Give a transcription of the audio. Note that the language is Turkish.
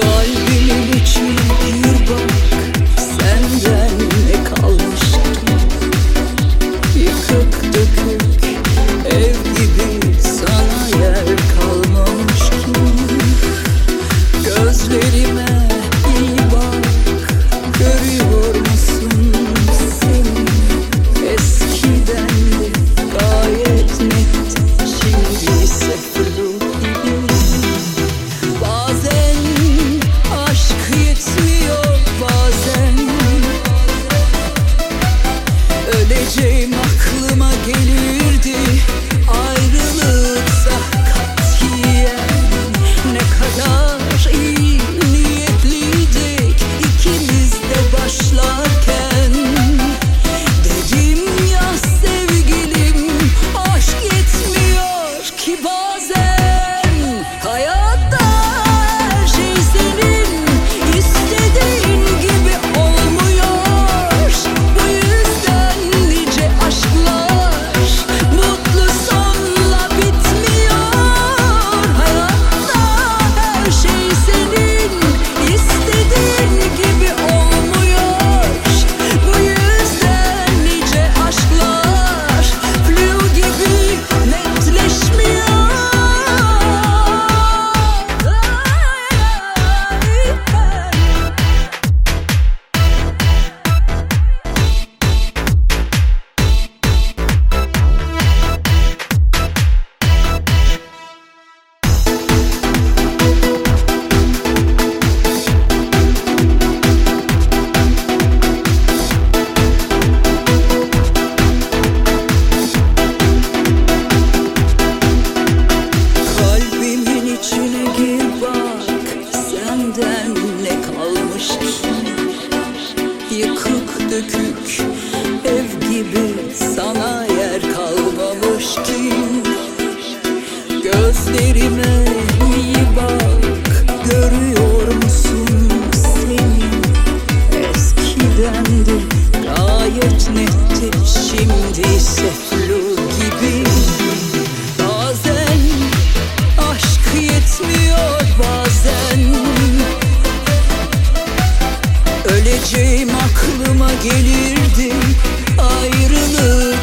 Kalbimin içi bir bak senden Geleceğim aklıma gelir. yıkık dökük ev gibi sana yer kalmamış ki. Gözlerime iyi bak görüyor musun seni? Eskiden de gayet netti şimdi ise Geleceğim aklıma gelirdi ayrılık